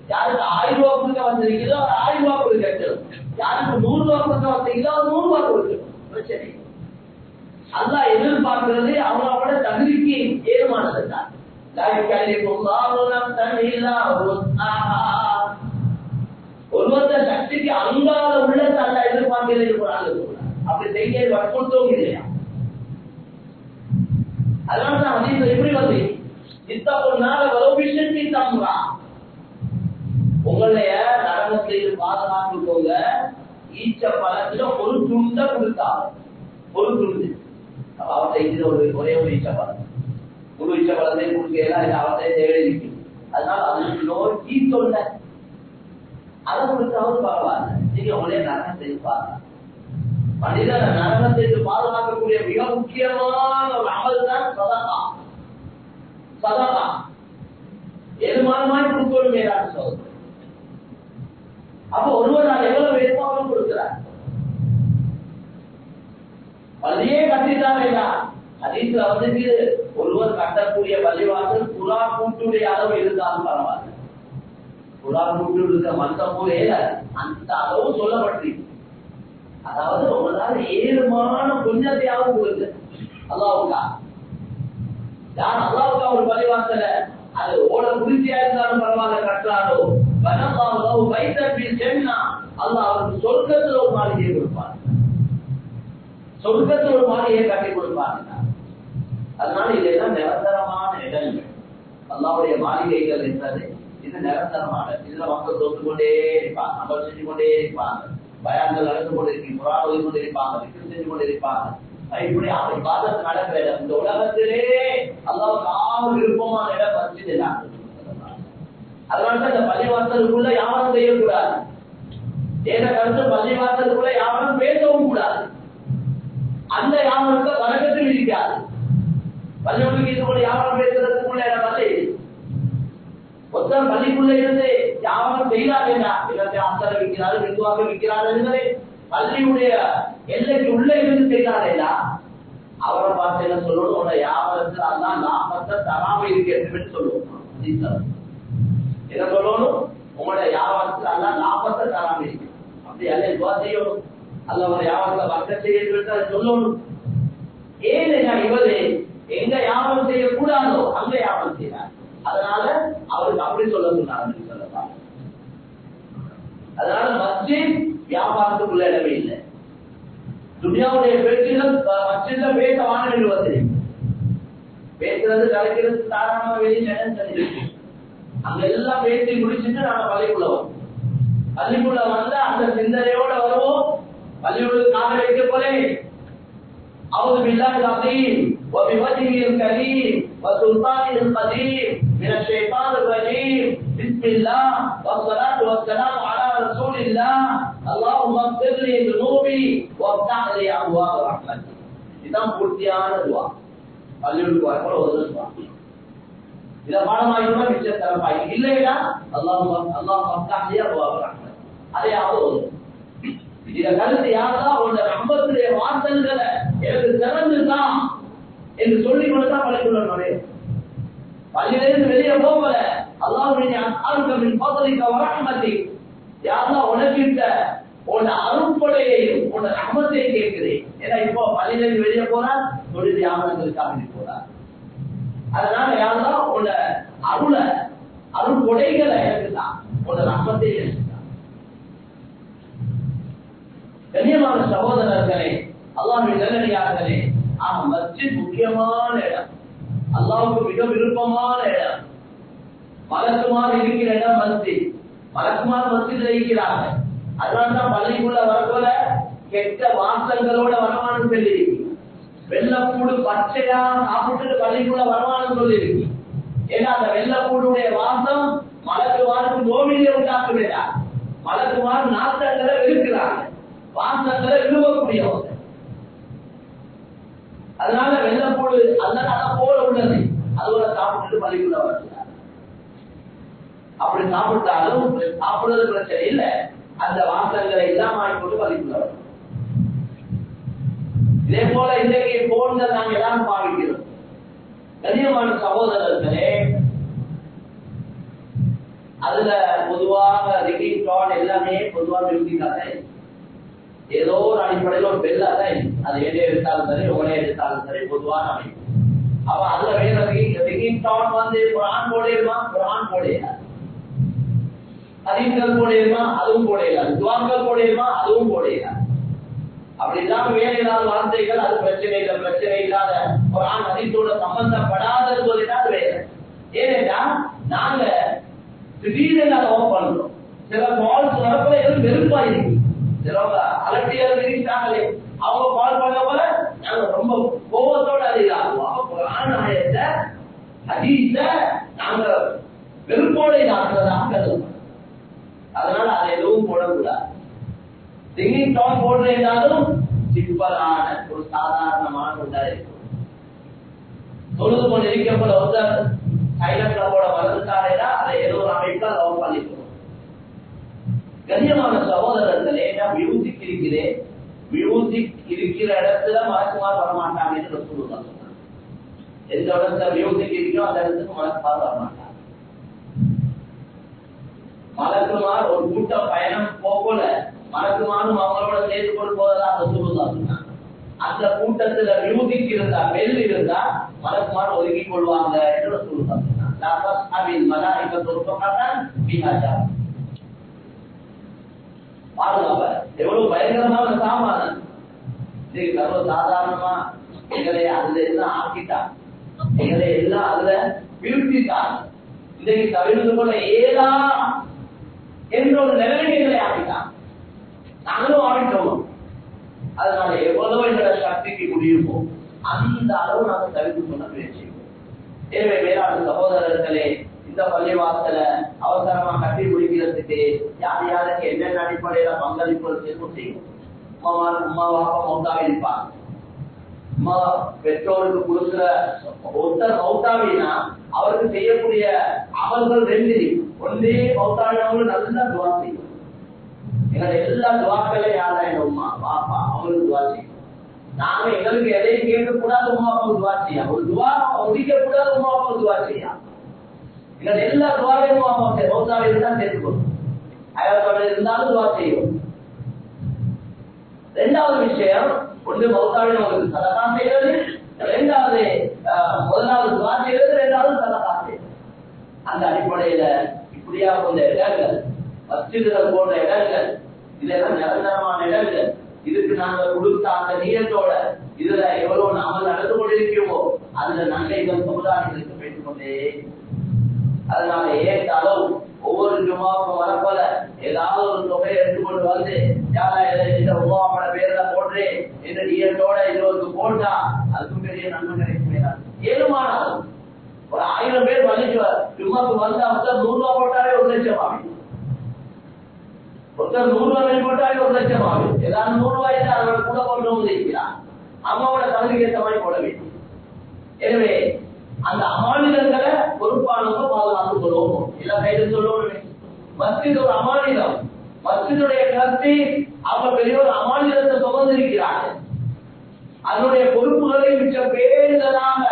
யாருக்கு ஆயிரம் ரூபாய் கொடுக்க வந்திருக்கிறதோ அவர் ஆயிரம் ரூபாய் கொடுக்கட்டும் யாருக்கு நூறு ரூபாய் கொடுக்க வந்திருக்கிறதோ அவர் நூறு ரூபாய் கொடுக்கட்டும் பிரச்சனை இல்லை. எதிர்பார்க்கிறது அவனோட தகுதிக்கு ஏதுமானது தான் ஒருவத்த சக்திக்கு அங்காத உள்ள தள்ள எதிர்பார்க்கிறது போறாங்க அப்படி செய்ய வற்புறுத்தவும் இல்லையா? அதனால தான் அதீத எப்படி வந்து இத்தப்பொன்னால வலோபிஷன் தம்பா உங்களுடைய நரகத்தை பாதுகாத்துக்கோங்க ஈச்ச பழத்துல ஒரு துண்ட கொடுத்தாங்க. ஒரு துண்டு. அப்ப அவத்தை இது ஒரு ஒரே ஒரு ஈச்ச பழம். முழு ஈச்ச பழத்தை கொடுக்கலாம் இது அவத்தை தேவை அதனால அதுக்கு நோக்கி தொண்டை. அதை கொடுத்தாவது பரவாயில்ல நீங்க உங்களுடைய நரகத்தை பாருங்க மனிதன செய்து பாதுகாக்கக்கூடிய மிக முக்கியமான ஒரு அமல் தான் சதகா சதகா எதுமானமாய் கொடுக்கணும் மேலான சோதனை அப்ப ஒருவர் நான் எவ்வளவு வேணுமோ அவரும் கொடுக்கிறார் பள்ளியே கட்டிட்டாரா அதீத்துல வந்துட்டு ஒருவர் கட்டக்கூடிய பள்ளிவாசல் புறா கூட்டுடைய அளவு இருந்தாலும் பரவாயில்ல புறா கூட்டு இருக்க மந்த மூலையில அந்த அளவு சொல்லப்பட்டிருக்கு அதாவது உங்களால ஏழுமான புண்ணியத்தையாவது கொடுங்க. அல்லாவுக்கா. யார் அல்லாவுக்கா ஒரு பள்ளிவாசல அது ஓட குளிர்ச்சியா இருந்தாலும் பரவாயில்ல கட்டுறாரோ வனமாவோ வைத்தப்பில் சென்னா அல்லாஹ் அவருக்கு சொர்க்கத்துல ஒரு மாளிகையை கொடுப்பார் சொர்க்கத்துல ஒரு மாளிகையை கட்டி கொடுப்பாங்க அதனால இதெல்லாம் நிரந்தரமான இடங்கள். அல்லாவுடைய மாளிகைகள் என்பது இது நிரந்தரமான இதுல மக்கள் தோற்று கொண்டே இருப்பாங்க அமல் செஞ்சு கொண்டே இருப்பாங்க பயான்கள் நடந்து கொண்டிருக்கீங்க புறாணம் ஓதி கொண்டிருப்பாங்க விக்கிரம் செஞ்சு கொண்டிருப்பாங்க இப்படி அப்படி பாதத்து நடக்கிற இடம் இந்த உலகத்திலே அல்லாவுக்கு ஆறு விருப்பமான இடம் மஸ்ஜித் அதனால இந்த பள்ளிவாசலுக்குள்ள யாரும் செய்யக்கூடாது. ஏன கருத்து பள்ளிவாசலுக்குள்ள யாரும் பேசவும் கூடாது. அந்த யாவருக்கு வணக்கத்தில் இருக்காது. பள்ளிகளுக்கு இதுக்குள்ள கூட யாவரம் பேசுறதுக்குள்ள இடம் அல்ல ஒருத்தர் பள்ளிக்குள்ள இருந்து யாவரம் செய்கிறார்களா இடத்தை அசர விற்கிறாரு மெதுவாக விற்கிறார் என்பதை பள்ளியுடைய எல்லைக்கு உள்ள இருந்து செய்கிறாரா அவரை பார்த்து என்ன சொல்லணும்? உன்னை யாவரத்தில் அதான் லாபத்தை தராம இருக்கிறது சொல்லுவோம் என்ன சொல்லணும்? உங்களோட யாவரத்தில் அல்ல லாபத்தை தராம இருக்கு. அப்படி அல்ல துவா செய்யணும். அல்ல ஒரு வியாபாரத்தை வர்க்க செய்ய சொல்லணும். ஏன் இவரு? எங்க யாவரம் செய்யக்கூடாதோ அங்க யாவரம் செய்யறாரு அதனால அவருக்கு அப்படி சொல்ல அதனால மஸ்ஜித் வியாபாரத்துக்குள்ள இடமே இல்லை. துனியாவுடைய பேச்சுகள் மஸ்ஜித்ல பேச வாங்க வந்து. பேசுறது கலைக்கிறது தாராளமா வெளியே அங்க எல்லாம் பேசி முடிச்சுட்டு நாங்க பள்ளிக்குள்ள வரும். பள்ளிக்குள்ள வந்தா அந்த சிந்தனையோட வருவோம். பள்ளிக்குள்ள காதல் வைக்க போலே أعوذ بالله العظيم وبوجهه الكريم وسلطانه القديم من الشيطان الرجيم بسم الله والصلاة والسلام على رسول الله اللهم اغفر لي ذنوبي وافتح لي أبواب رحمتك إذا قلت يا دعاء பள்ளிகளுக்கு வரப்போ ஒரு துவா இத பாடமாயிருந்தா மிச்ச தரப்பாய் இல்லையா அல்லாஹ் அல்லாஹ் மக்காசியா போவாங்க அதையாவது ஓதும் இத கருத்து யாரா உங்க நம்பத்திலே வாசல்களை எனக்கு திறந்துதான் என்று சொல்லி கொண்டுதான் பள்ளிக்குள்ள பள்ளியிலிருந்து வெளியே போகல. அல்லாவுடைய அருகமின் பதவிக்க வரமதி யாரெல்லாம் உனக்கிட்ட உன் அருப்படையையும் உன் அமத்தையும் கேட்கிறேன். ஏன்னா இப்போ பள்ளியிலிருந்து வெளியே போனா தொழில் யாவனங்களுக்காக போறார் அதனால யாரா உன்ன அருள அருள் கொடைகளை எனக்கு தான் உன் ரம்மத்தை எனக்கு தான் கண்ணியமான சகோதரர்களே அல்லாஹின் நல்லடியார்களே ஆக மஸ்ஜித் முக்கியமான இடம். அல்லாவுக்கு மிக விருப்பமான இடம். மலக்குமார் இருக்கிற இடம் மஸ்ஜித். மலக்குமார் மஸ்ஜித் இருக்கிறாங்க. அதனால்தான் பள்ளிக்குள்ள வரப்போல கெட்ட வாசல்களோட வரமானு சொல்லி வெள்ளப்பூடு பச்சையா சாப்பிட்டு பள்ளிக்குள்ள வருமானம் சொல்லியிருக்கு. ஏன்னா அந்த வெள்ளக்கூடுடைய வாசம் மலக்குமாருக்கு நோவிலே உண்டாக்குகிறார் மலக்குமார் நாட்டங்களை இருக்கிறாங்க வாசங்களை விழுவக்கூடியவங்க அதனால வெள்ளப்பூடு அதனால போல உள்ளது. அதோட சாப்பிட்டு பள்ளிக்குள்ள வருகிறார் அப்படி சாப்பிட்டாலும் சாப்பிடுறது பிரச்சனை இல்லை. அந்த வானங்களை எல்லாம் வாங்கி ஆகிக்கொண்டு பள்ளிக்குள்ள வரும் இதே போல இன்றைக்கு போன்கள் நாம் எல்லாரும் பாவிக்கிறோம். கண்ணியமான சகோதரர்களே அதுல பொதுவாக எல்லாமே பொதுவா மியூசிக்காக ஏதோ ஒரு அடிப்படையில் ஒரு பெல்லா தான் அது எதை எடுத்தாலும் சரி உடனே எடுத்தாலும் சரி பொதுவான அமைப்பு. அப்ப அதுல வேற ரிங்கிங் வந்து குரான் போடையுமா குரான் போடையா ஹதீஸ்கள் போடையுமா அதுவும் போடையா துவாக்கள் போடையுமா அதுவும் போடையா அப்படி இல்லாம வேற ஏதாவது வார்த்தைகள் அது பிரச்சனை இல்லை பிரச்சனை இல்லாத குரான் ஹதீஸோட சம்பந்தப்படாத சொல்லிட்டா அது வேற. ஏனென்றா நாங்க திடீர்னு அதை பண்றோம். சில கால்ஸ் வரப்ப எதுவும் வெறுப்பாயிருக்கு அலட்டியால் இருக்காங்களே அவங்க கால் பண்ண போல நாங்க ரொம்ப கோபத்தோட அதிகாரம். அவங்க ஆயத்தை நாங்க வெறுப்போட இதாக்குறதாக கருதுறோம் அதனால அதை எதுவும் போடக்கூடாது. சிங்கிங் டான் போடுறேன்னாலும் சிம்பிளான ஒரு சாதாரணமான ஒன்றா இருக்கும் தொழுது கொண்டு இருக்க போல ஒருத்தர் சைலண்ட்ல போட மறந்துட்டாரேனா அதை ஏதோ ஒரு அமைப்புல கண்ணியமான சகோதரர்களே மியூசிக் இருக்கிறே மியூசிக் இருக்கிற இடத்துல மறக்குமாறு வரமாட்டாங்கன்னு சொல்லுவாங்க எந்த இடத்துல மியூசிக் இருக்கோ அந்த இடத்துக்கு மறக்குமாறு வரமாட்டாங்க மலக்குமார் ஒரு கூட்ட பயணம் போகல. மலக்குமாரும் அவங்களோட சேர்ந்து கொண்டு போவதாக சொல்லுவாங்க அந்த கூட்டத்துல மியூசிக் இருந்தா பெல் இருந்தா மலக்குமார் ஒதுக்கி கொள்வாங்க என்று சொல்லுவாங்க பாருங்க எவ்வளவு பயங்கரமான சாமானம் இது சர்வ சாதாரணமா எங்களை அதுல எல்லாம் ஆக்கிட்டா எங்களை எல்லாம் அதுல வீழ்த்திட்டான் இன்றைக்கு தவிர்த்து கொள்ள ஏதா என்ற ஒரு நிலைமைகளை ஆக்கிட்டான் நாங்களும் ஆடிட்டோம் அதனால எவ்வளவு எங்களோட சக்திக்கு முடியுமோ அந்த அளவு நாங்கள் தவிர்த்து கொள்ள முயற்சி எனவே வேளாண் சகோதரர்களே இந்த பள்ளிவாசல அவசரமா கட்டி முடிக்கிறதுக்கு யார் யாருக்கு என்னென்ன அடிப்படையில பங்களிப்பு செய்யும் செய்யும் உமா உமா வாப்பா இருப்பாங்க. உமா பெற்றோருக்கு கொடுக்குற ஒருத்தர் மௌத்தாவினா அவருக்கு செய்யக்கூடிய அமல்கள் ரெண்டு ஒன்றே மௌத்தாவினவங்களும் நல்லா துவா செய்யும். எங்களை எல்லா துவாக்களையும் யாரா எங்க உமா பாப்பா அவங்களுக்கு துவா செய்யும். நாங்க எங்களுக்கு எதையும் கேட்க கூடாது உமா அப்பாவுக்கு துவா செய்யா ஒரு துவா ஒதுக்க கூடாது உமா அப்பாவுக்கு துவா செய்யா எல்லா துவாரையும் தான் சேர்த்துக்கணும் அயல்பாடு இருந்தாலும் துவா செய்யும் ரெண்டாவது விஷயம் ஒன்று மௌத்தாவில் சதகா ரெண்டாவது முதலாவது துவா ரெண்டாவது சதகா அந்த அடிப்படையில இப்படியா போன்ற இடங்கள் மஸ்ஜிதுகள் போன்ற இடங்கள் இதெல்லாம் நிரந்தரமான இடங்கள். இதுக்கு நாங்க கொடுத்த அந்த நீயத்தோட இதுல எவ்வளவு நாம நடந்து கொண்டிருக்கிறோமோ அதுல நன்மைகள் சமுதாயங்களுக்கு பெற்றுக் அதனால ஏற்றாலும் ஒவ்வொரு ஜுமாவுக்கும் வரப்போல ஏதாவது ஒரு தொகையை எடுத்துக்கொண்டு வந்து யாரா உமாவோட பேர்ல போடுறேன் இந்த நீயத்தோட இருபது போட்டா அதுக்கும் பெரிய நன்மை கிடைக்கும் ஏழுமானாலும் ஒரு ஆயிரம் பேர் வலிக்குவார் ஜும்மாக்கு வந்தா ஒருத்தர் நூறு ரூபா போட்டாலே ஒரு லட்சம் ஆகும். ஒருத்தர் நூறு ரூபாய் போட்டாலே ஒரு லட்சம் ஆகும். ஏதாவது நூறு ரூபாய் அவரோட கூட கொண்டு வந்து அம்மாவோட தகுதிக்கு ஏற்ற மாதிரி போட வேண்டும். எனவே அந்த அமானிதங்களை பொறுப்பானவங்க பாதுகாத்து கொள்வோம் எல்லா கைது சொல்லணும் மஸ்ஜித் ஒரு அமானிதம். மஸ்ஜிதுடைய கருத்தை அவங்க பெரிய ஒரு அமானிதத்தை சுமந்திருக்கிறார்கள் அதனுடைய பொறுப்புகளை மிச்ச பேருதலாக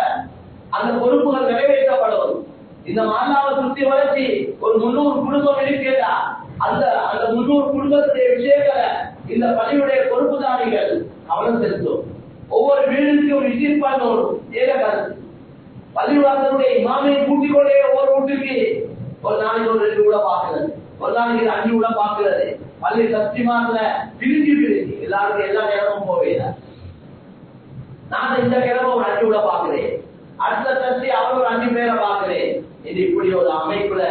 அந்த பொறுப்புகள் நிறைவேற்றப்படும். இந்த மாநாவை சுத்தி வளர்ச்சி ஒரு முன்னூறு குடும்பம் இருக்கிறதா? அந்த அந்த முன்னூறு குடும்பத்துடைய விஷயங்களை இந்த பணியுடைய பொறுப்புதாரிகள் கவனம் செலுத்தும். ஒவ்வொரு வீடுக்கு ஒரு விசிட் பண்ணணும். ஏக கருத்து பள்ளிவாசனுடைய இமாமை கூட்டிக் கொண்டே ஒவ்வொரு வீட்டுக்கு ஒரு நாளைக்கு ஒரு ரெண்டு கூட பாக்குறது ஒரு நாளைக்கு அஞ்சு கூட பாக்குறது பள்ளி சத்தியமாகல பிரிஞ்சு பிரிஞ்சு எல்லாருக்கும் எல்லா நேரமும் போவேன் நான் இந்த கிழமை ஒரு அஞ்சு கூட பாக்குறேன் அடுத்த தட்டி அவர் ஒரு அஞ்சு பேரை பாக்குறேன் இது இப்படி ஒரு அமைப்புல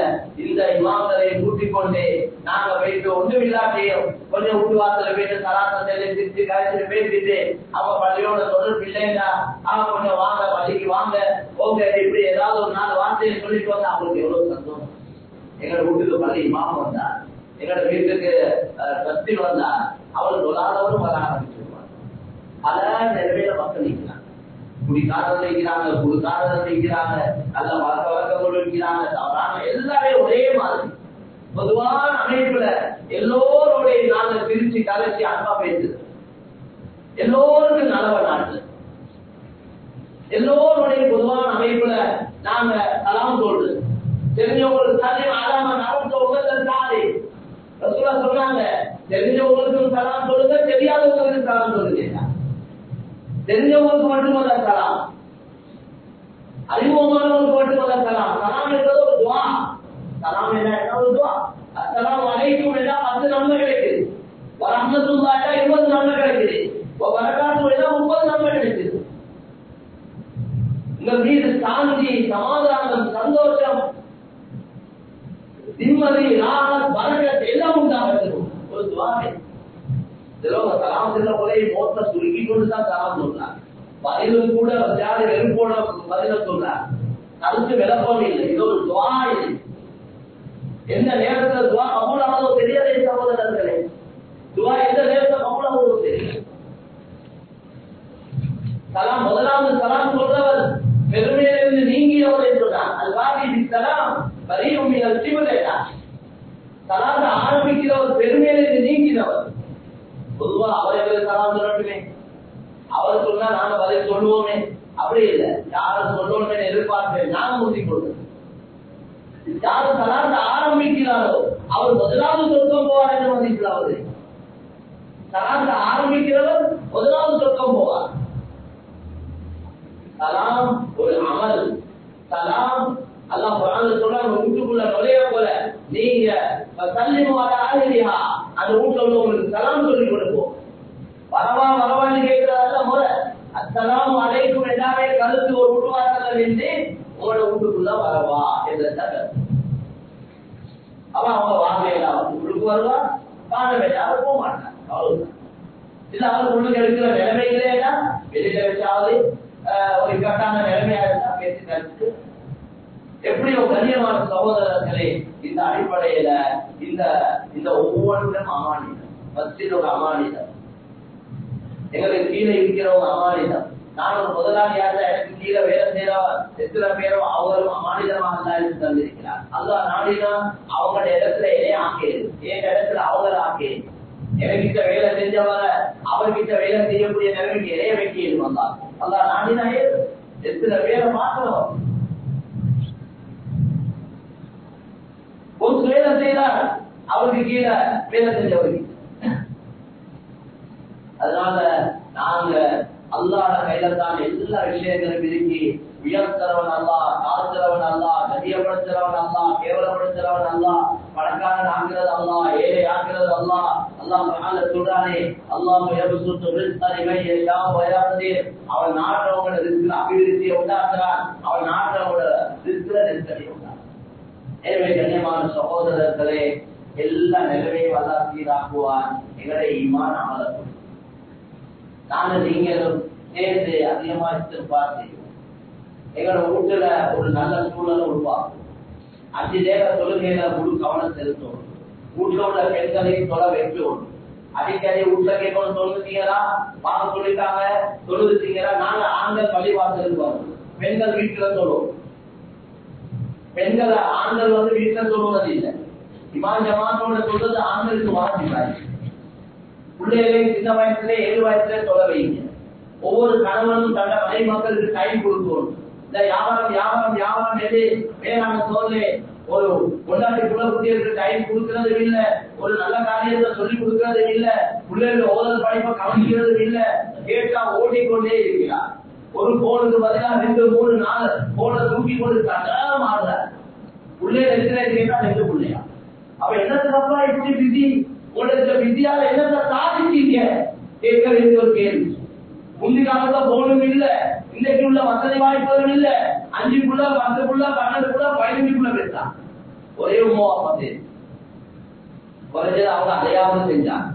இந்த இமாம்களை கூட்டிக் கொண்டு நாங்க போயிட்டு ஒன்றும் இல்லாட்டியும் கொஞ்சம் வீட்டு வாசல போயிட்டு சராசத்தை திருச்சி கழிச்சு பேசிட்டு அவங்க பள்ளியோட தொடர்பு இல்லைன்னா அவங்க கொஞ்சம் வாங்க பள்ளிக்கு வாங்க. போங்க இப்படி ஏதாவது ஒரு நாலு வார்த்தையை சொல்லிட்டு வந்தா அவங்களுக்கு எவ்வளவு சந்தோஷம்? எங்க வீட்டுக்கு பள்ளி இமாம் வந்தார் எங்களோட வீட்டுக்கு சத்தி வந்தார் அவர் தொழாதவரும் வர ஆரம்பிச்சிருவார் பல நிறைவேற மக்கள் நிற்கிறாங்க குடிக்காரர்கள் இருக்கிறாங்க குடுக்காரர்கள் இருக்கிறாங்க நல்ல வழக்க வழக்கங்கள் இருக்கிறாங்க தவறான எல்லாமே ஒரே மாதிரி. பொதுவான அமைப்புல எல்லோருடைய நாங்க பிரிச்சு கலைச்சி அன்பா பேசுது. எல்லோருக்கும் நல்லவன் நாட்டு எல்லோருடைய பொதுவான அமைப்புல நாங்க தலாம் சொல்றது தெரிஞ்சவங்களுக்கு சத்தியம் ஆறாம நடந்த உலகத்தில் தாரி ரசூலா சொன்னாங்க தெரிஞ்சவங்களுக்கும் சலாம் சொல்லுங்க தெரியாதவங்களுக்கு சலாம் சொல்லுங்க தெரிஞ்சவங்களுக்கு மட்டுமல்ல சலாம் அறிமுகமானவங்களுக்கு மட்டுமல்ல சலாம் சலாம் என்பது ஒரு துவா. சலாம் என்ன? என்ன ஒரு துவா? அஸ்ஸலாமு அலைக்கும் என்றா பத்து நன்மை கிடைக்குது. வரஹ்மத்துல்லாஹி இருபது நன்மை கிடைக்குது. வரகாத்து என்றா முப்பது நன்மை கிடைக்குது. உங்கள் மீது சாந்தி சமாதானம் சந்தோஷம் நிம்மதி ராகத் பரகத் எல்லாம் உண்டாகட்டும். ஒரு துவாரை சிலவங்க சலாம் செல்ல போலே மோத்த சுருக்கி கொண்டு தான் சலாம் சொல்றாங்க பதிலும் கூட யாரு வெறுப்போட பதில சொல்றாங்க அதுக்கு விளக்கம் இல்லை. இது ஒரு துவா இது. எந்த நேரத்துல துவா கபூலாவதோ தெரியாதே சகோதரர்களே. துவா எந்த நேரத்துல கபூலாவதோ தெரியும். சலாம் முதலாவது சலாம் சொல்றவர் பெருமையிலிருந்து நீங்கியவர் என்றுதான். அல்வாதி சலாம் வரியும் சிவலேடா சலாத ஆரம்பிக்கிறவர் பெருமையிலிருந்து நீங்கினவர். பொதுவா அவரை சலாம் சொல்லட்டுமே? அவர் சொன்னா நாங்க பதில் சொல்லுவோமே. அப்படி இல்லை. யாரும் சொல்லணுமே எதிர்பார்ப்பேன். நான் முந்தி கொள்வேன் யார் சலாத்த ஆரம்பிக்கிறாரோ அவர் முதலாவது சொர்க்கம் போவார் என்று மதிப்பில் அவரு சலாத்த ஆரம்பிக்கிறவர் முதலாவது சொர்க்கம் போவார். சலாம் ஒரு அமல் சலாம் அல்லாஹ் குர்ஆன்ல சொல்றாங்க வீட்டுக்குள்ள நுழைய போல நீங்க சல்லிமு அலா ஆலிஹா அந்த வீட்டுல உள்ளவங்களுக்கு சலாம் சொல்லி கொடுப்போம் வரவா வரவான்னு கேட்கறதல்ல முறை அஸ்ஸலாமு அலைக்கும் எல்லாமே கருத்து ஒரு உருவாக்கல நின்று உங்களோட வீட்டுக்குள்ள வரவா என்ற கருத்து அவன் அவங்க வாங்க உங்களுக்கு உள்ளுக்கு வருவா வாங்க வேண்டாம் அவர் போக மாட்டான் அவ்வளவுதான் இல்ல அவர் உள்ளுக்கு எடுக்கிற நிலைமைகளே வெளியில வச்சாவது ஒரு இக்கட்டான நிலைமையா இருந்தா பேசி கழிச்சு எப்படியோ கண்ணியமான சகோதரர்களே இந்த அடிப்படையில இந்த இந்த ஒவ்வொன்றும் அமானிதம். மத்தியில் ஒரு அமானிதம். எங்களுக்கு கீழே இருக்கிறவங்க அமானிதம். நான் ஒரு முதலாளியாக எனக்கு கீழே வேலை செய்யறவன் எத்தனை பேரும் அவரும் அமானிதமாக தான் இருந்து தந்திருக்கிறார் அல்லா நாடினா அவங்களோட இடத்துல என்னை ஆக்கியது. என் இடத்துல அவங்கள ஆக்கியது. எனக்கிட்ட வேலை செஞ்சவரை அவர்கிட்ட வேலை செய்யக்கூடிய நிலைமைக்கு இறைய வைக்கியது வந்தார். அல்லா நாடினா எத்தனை பேரை மாற்றணும் ஒரு வேலை செய்தார் அவருக்கு கீழே வேலை செஞ்சவருக்கு அதனால நாங்க அல்லாட கையில தான் எல்லா விஷயங்களும் இருக்கி உயர்த்தரவன் அல்லா தாழ்த்துறவன் அல்லா கதியப்படுத்துறவன் அல்லா கேவலப்படுத்துறவன் அல்லா பணக்காரன் ஆக்குறது அல்லா ஏழை ஆக்குறது அல்லா அல்லாஹ் சொல்றானே அல்லாஹ் எல்லாம் அவன் நாட்டவங்களோட ரிஸ்கில் அபிவிருத்தியை உண்டாக்குறான். அவன் நாட்டவங்களோட ரிஸ்கில் நெருக்கடி உண்டாக்குறான். கண்ணியமான சகோதரர்களே எல்லா நிலைமையும் அல்லா சீராக்குவான். எங்களை ஈமான் அமலக்கும் நாங்க நீங்களும் சேர்ந்து அதிகமா எதிர்பார்த்து எங்களோட வீட்டுல ஒரு நல்ல சூழலை உருவாக்கும். அஞ்சு தேவ தொழுகையில முழு கவனம் செலுத்தணும் வீட்டுல உள்ள பெண்களையும் தொலை வைக்கணும் அடிக்கடி வீட்டுல கேட்கணும் தொழுதுட்டீங்களா பார்க்க சொல்லிட்டாங்க. தொழுதுட்டீங்களா நாங்க ஆண்கள் பள்ளிவாசலுக்கு வரணும் பெண்கள் வீட்டுல தொழுவோம். பெண்கள் ஆண்கள் வந்து வீட்டுல சொல்லுவது இல்லை. இமான் ஜமாத்தோட சொல்றது ஆண்களுக்கு வாசிப்பாரு பிள்ளைகளே சின்ன வயசுல ஏழு வயசுல சொல்ல வைங்க. ஒவ்வொரு கணவனும் தன்னை மனை மக்களுக்கு டைம் கொடுக்கணும். இந்த வியாபாரம் வியாபாரம் வியாபாரம் எது? வேளாண் சோழே ஒரு கொண்டாட்டி புள்ள குட்டிகளுக்கு டைம் கொடுக்கறது இல்ல. ஒரு நல்ல காரியத்தை சொல்லி கொடுக்கறது இல்ல. பிள்ளைகள் ஓதல் படிப்பை கவனிக்கிறது இல்ல. கேட்டா ஓடிக்கொண்டே இருக்கிறார். ஒரு போனுக்கு பதிலாக ரெண்டு மூணு நாலு போனை தூக்கி கொண்டு கட்டாயம் ஆடுறார். பிள்ளைகள் எத்தனை கேட்டா ரெண்டு பிள்ளையா? அவ என்னத்துக்கப்பா இப்படி பிஸி உங்களுக்கு வித்தியால என்னத்தை சாதிச்சீங்க? கேட்க வேண்டிய ஒரு கேள்வி. முந்தி காலத்துல போனும் இல்ல. இன்னைக்கு உள்ள வசதி வாய்ப்புகளும் இல்ல. புள்ள பன்னெண்டு புள்ள பதினஞ்சு பேசலாம் ஒரே உமாவா பார்த்து குறைஞ்சது அவங்க அதையாவது செஞ்சாங்க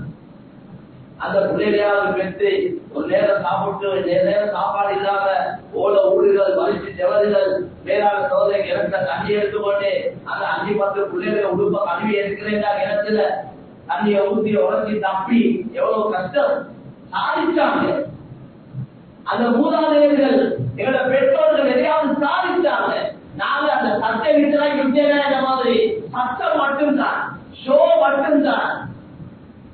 அந்த பிள்ளைகளையாவது பெற்று ஒரு நேரம் சாப்பிட்டு நேரம் சாப்பாடு இல்லாம ஓட ஊடுகள் வலிச்சு செவதுகள் வேளாண் சோதனை கிணத்துல தண்ணி எடுத்துக்கொண்டு அந்த அஞ்சு பத்து பிள்ளைகளை உடுப்ப கழுவி எடுக்கிறேன் கிணத்துல தண்ணியை ஊத்தி உடச்சி தப்பி எவ்வளவு கஷ்டம் சாதிச்சாங்க அந்த மூதாதையர்கள் எங்களோட பெற்றோர்கள் எதையாவது சாதிச்சாங்க நாங்க அந்த சட்டை விட்டுலாம் இந்த மாதிரி. சட்டம் மட்டும்தான். ஷோ மட்டும்தான்.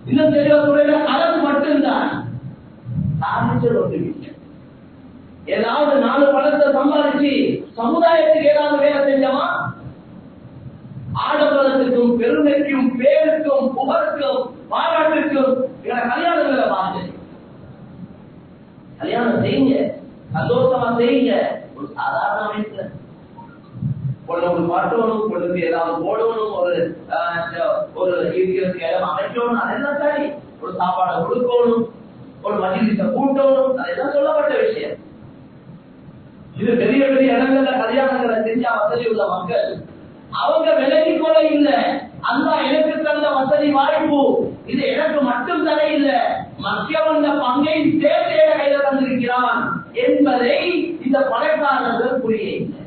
இன்னும் தெளிவா சொல்ல கலந்து மட்டும்தான். சாதிச்சது ஒரு ஏதாவது நாலு பணத்தை சம்பாதிச்சு சமுதாயத்துக்கு ஏதாவது வேலை செஞ்சோமா? ஆடம்பரத்துக்கும் பெருமைக்கும் பேருக்கும் புகழுக்கும் பாராட்டுக்கும் எங்களை கல்யாணங்களை பார்த்து. கல்யாணம் செய்யுங்க. சந்தோஷமா செய்யுங்க. ஒரு சாதாரண அமைப்புல ஒரு மாட்டணும் பொண்ணுக்கு ஏதாவது போடணும் ஒரு ஒரு இடம் அமைக்கணும் அதெல்லாம் சரி. ஒரு சாப்பாடை கொடுக்கணும் ஒரு மஜிலிச கூட்டணும் அதெல்லாம் சொல்லப்பட்ட விஷயம். இது பெரிய பெரிய இடங்கள்ல கல்யாணங்களை செஞ்சா வசதி உள்ள மக்கள் அவங்க விலகி கூட இல்ல. அந்த எனக்கு தந்த வசதி வாய்ப்பு. இது எனக்கு மட்டும் தர இல்ல. மற்றவந்த பங்கை சேர்த்து என் கையில தந்திருக்கிறான் என்பதை இந்த பணக்காரர்கள் புரிய இல்லை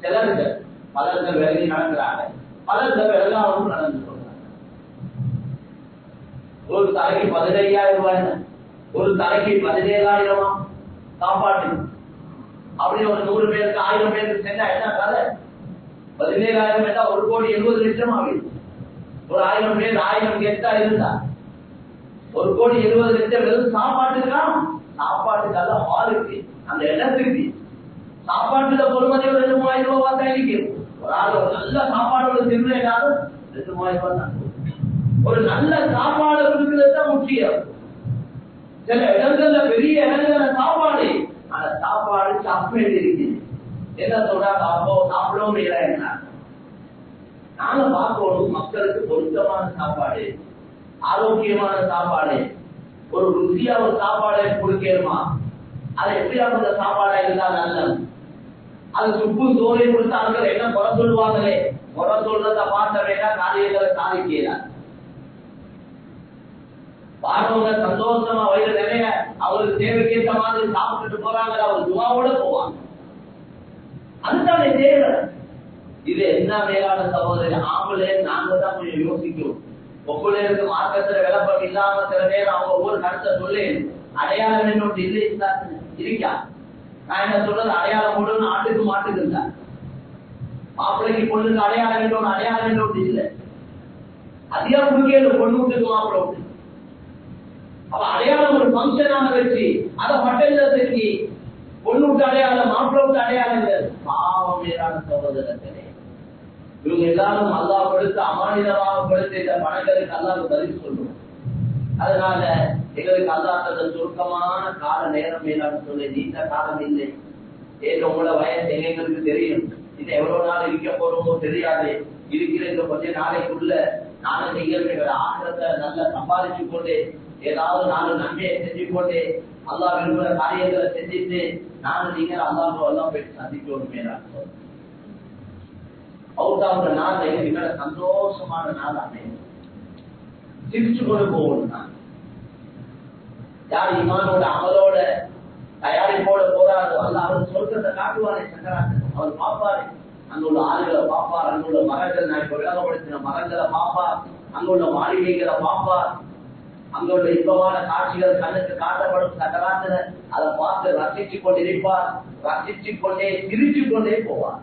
சிலர்கள் பலர்கள் விலகி நடக்கிறாங்க பலர்கள் விலகாவும் நடந்து கொள்றாங்க ஒரு தலைக்கு பதினையாயிரம் ரூபாய் ஒரு தலைக்கு பதினேழாயிரமா? சாப்பாட்டு. அப்படி ஒரு நூறு பேருக்கு ஆயிரம் பேருக்கு செஞ்சா என்ன கதை? பதினேழாயிரம் என்றா ஒரு கோடி எழுபது லட்சம் ஆகுது. ஒரு ஆயிரம் பேர் ஆயிரம் கெட்டா இருந்தா? ஒரு கோடி எழுபது லட்சம் வெறும் சாப்பாட்டுக்கா சாப்பாட்டுக்காக ஆளுக்கு. அந்த இடத்துக்கு. சாப்பாட்டுல பொறுமதி ஒரு ரெண்டு மூவாயிரம் ரூபாய் தான் இருக்குது ஒரு ஆள் ஒரு நல்ல சாப்பாடோட திருவிழாலும் ரெண்டு மூவாயிரம் தான். ஒரு நல்ல சாப்பாடு கொடுக்கிறது தான் முக்கியம். சில இடங்கள்ல பெரிய இடங்கள்ல சாப்பாடு. அந்த சாப்பாடு சாப்பிட்டு இருக்குது என்ன சொல்றா? அப்போ சாப்பிடவும் என்ன? நாங்க பார்க்கணும் மக்களுக்கு பொருத்தமான சாப்பாடு. ஆரோக்கியமான சாப்பாடு. ஒரு ருசியா ஒரு சாப்பாடு கொடுக்கணுமா? அது எப்படியாப்பட்ட சாப்பாடா இருந்தா நல்லது. அது சுப்பு சோறை கொடுத்தார்கள் என்ன குறை சொல்லுவாங்களே குறை சொல்றத பார்த்த காரியங்களை சாதிக்கிறார்? பார்வங்க சந்தோஷமா வயிறு நிறைய அவருக்கு தேவைக்கேற்ற மாதிரி சாப்பிட்டுட்டு போறாங்க அவர் துவாவோட போவாங்க. அதுதானே தேவை. இது என்ன மேலான சகோதரி? ஆம்பளை நாங்க தான் கொஞ்சம் யோசிக்கும் ஒப்புலேருக்கு மார்க்கத்துல விளப்பம் இல்லாம சில நேரம் அவங்க ஒவ்வொரு கருத்தை சொல்லி அடையாளம் என்னோட இல்லை இருக்கா நான் என்ன சொல்றது அடையாளம் போடணும் ஆட்டுக்கு மாட்டுக்கு இல்ல. மாப்பிள்ளைக்கு பொண்ணுக்கு அடையாளம் என்னோட அடையாளம் என்னோட இல்லை. அதிகா குடுக்கல பொண்ணு வீட்டுக்கு மாப்பிள்ள உண்டு அப்ப அடையாளம் ஒரு பங்கனாக வச்சு அதை பட்டல்ல செஞ்சு பொண்ணு விட்டு அடையாளம் மாப்பிள்ள விட்டு அடையாளம் இல்லை. பாவம் மேலான சகோதரர்களே. இவங்க எல்லாரும் அல்லாஹ் கொடுத்து அமானிதமாக கொடுத்து இந்த பணங்களுக்கு அல்லாஹ் பதில் சொல்லுவோம் அதனால எங்களுக்கு அல்லாஹ் சுருக்கமான கால நேரம் மேலான சொல்லி நீண்ட காலம் இல்லை. ஏன் உங்களோட வயசு எங்களுக்கு தெரியும். இது எவ்வளவு நாள் இருக்க போறோமோ தெரியாது. இருக்கிற இந்த கொஞ்ச நாளைக்குள்ள நானும் நீங்கள் எங்களை ஆசிரத்தை நல்லா சம்பாதிச்சு கொண்டு ஏதாவது நானும் நன்மையை செஞ்சு கொண்டு அல்லாஹ் விரும்புகிற காரியங்களை செஞ்சுட்டு நானும் நீங்கள் அல்லாஹ் எல்லாம் போயிட்டு சந்திக்கணும் மேலான சொல்றேன் அவுட்டாவுற நாள் எங்களுக்கு மேல சந்தோஷமான நாள் அமையும். சிரிச்சு கொண்டு போகணும் நான் யார் இமானோட அமலோட தயாரிப்போட போறாரோ அல்ல அவர் சொர்க்கத்தை காட்டுவாரே சங்கராசன். அவர் பார்ப்பாரு. அங்க உள்ள பார்ப்பார். அங்க உள்ள மரங்கள் நான் இப்ப விளங்கப்படுத்தின மரங்களை பார்ப்பார். அங்க உள்ள மாளிகைகளை பார்ப்பார். அங்க உள்ள இன்பமான காட்சிகள் கண்ணுக்கு காட்டப்படும் சக்கராத்துல அதை பார்த்து ரசிச்சு கொண்டிருப்பார். ரசிச்சு கொண்டே சிரிச்சு கொண்டே போவார்.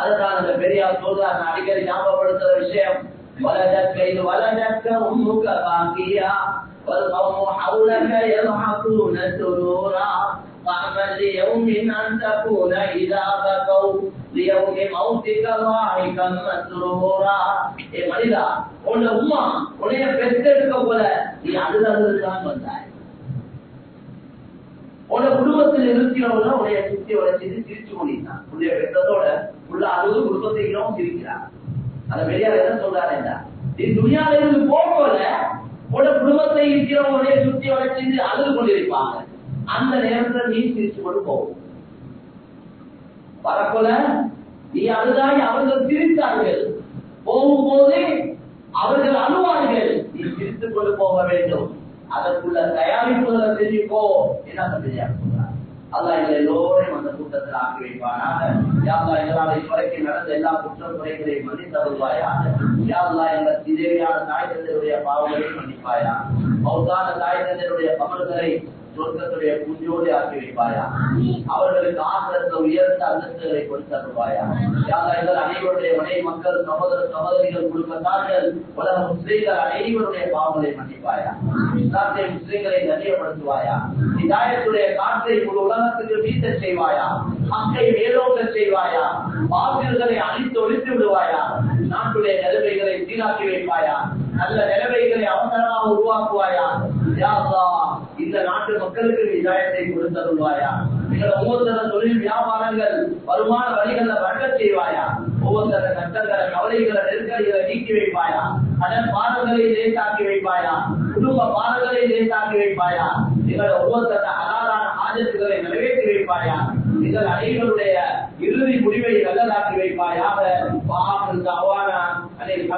அதுதான் அந்த பெரியார் சொல்றார். நான் அடிக்கடி ஞாபகப்படுத்துற விஷயம் வலதக்க இது வலதக்க உண்முக பாக்கியா? والقوم حولك يضحكون سرورا فاعمل ليوم ان تكون اذا بكوا ليوم موتك ضاحكا مسرورا ஏ மனிதா உன்னை உம்மா உன்னைய பெற்றெடுக்க போல நீ அழுதழுதுதான் வந்தாய் உன்னை குடும்பத்தில் இருக்கிறவங்க உடைய சுத்தி உடைச்சிட்டு சிரிச்சு கொண்டிருந்தான் உன்னுடைய பெற்றதோட உள்ள அழுது குடும்பத்தையும் சிரிக்கிறான் அந்த வெளியார் என்ன சொல்றாரு நீ துணியால இருந்து போகல உட குடும்பத்தை இருக்கிறவங்களுடைய சுத்தி உடைச்சிட்டு அழுது கொண்டிருப்பாங்க. அந்த நேரத்துல நீ சிரிச்சு கொண்டு போகும் வரக்கொல நீ அழுதாய் அவர்கள் சிரித்தார்கள். போகும்போது அவர்கள் அழுவார்கள். நீ சிரித்துக் கொண்டு போக வேண்டும். அதற்குள்ள தயாரிப்புகளை தெரிவிக்கோ என்ன சொல்றீங்க அல்லா எங்களை எல்லோரையும் அந்த கூட்டத்தில் ஆக்கி வைப்பானாக. யாழ்லா எங்களால் இதுவரைக்கும் நடந்த எல்லா குற்றம் குறைகளையும் மன்னித்தருள்வாயாக யாழ்லா எங்கள் சிதேவியான தாய் தந்தையுடைய பாவங்களையும் மன்னிப்பாயா மௌத்தான தாய் தந்தையுடைய கமல்களை சொர்க்கத்துடைய பூஞ்சோடு ஆக்கி வைப்பாயா அவர்களுக்கு ஆசிரத்தில் உயர்ந்த அந்தஸ்துகளை கொடுத்தருவாயா யாரா அனைவருடைய மனை மக்கள் சகோதர சகோதரிகள் குடும்பத்தார்கள் உலக முஸ்லீம்கள் அனைவருடைய பாவங்களை மன்னிப்பாயா? இஸ்லாத்திய முஸ்லீம்களை கண்ணியப்படுத்துவாயா? இதாயத்துடைய காற்றை முழு உலகத்துக்கு வீச செய்வாயா? மக்கை மேலோங்க செய்வாயா? பாசில்களை அழித்து ஒழித்து விடுவாயா? நாட்டுடைய நிலைமைகளை சீராக்கி வைப்பாயா? நல்ல நிலைமைகளை அவசரமாக உருவாக்குவாயா? இந்த நாட்டு மக்களுக்கு விஜயத்தை கொடுத்தருள்வாயா? எங்கள் ஒவ்வொருத்தர தொழில் வியாபாரங்கள் வருமான வழிகளை வழங்க செய்வாயா? ஒவ்வொருத்தர கஷ்டங்களை கவலைகளை நெருக்கடிகளை நீக்கி வைப்பாயா? கடன் பாடங்களை லேசாக்கி வைப்பாயா? குடும்ப பாடங்களை லேசாக்கி வைப்பாயா? எங்கள் ஒவ்வொருத்தர அலாதான ஆஜத்துகளை நிறைவேற்றி வைப்பாயா? எங்கள் அனைவருடைய இறுதி முடிவை நல்லதாக்கி வைப்பாயாக. வாஹாஃபில் தஅவானா அனில்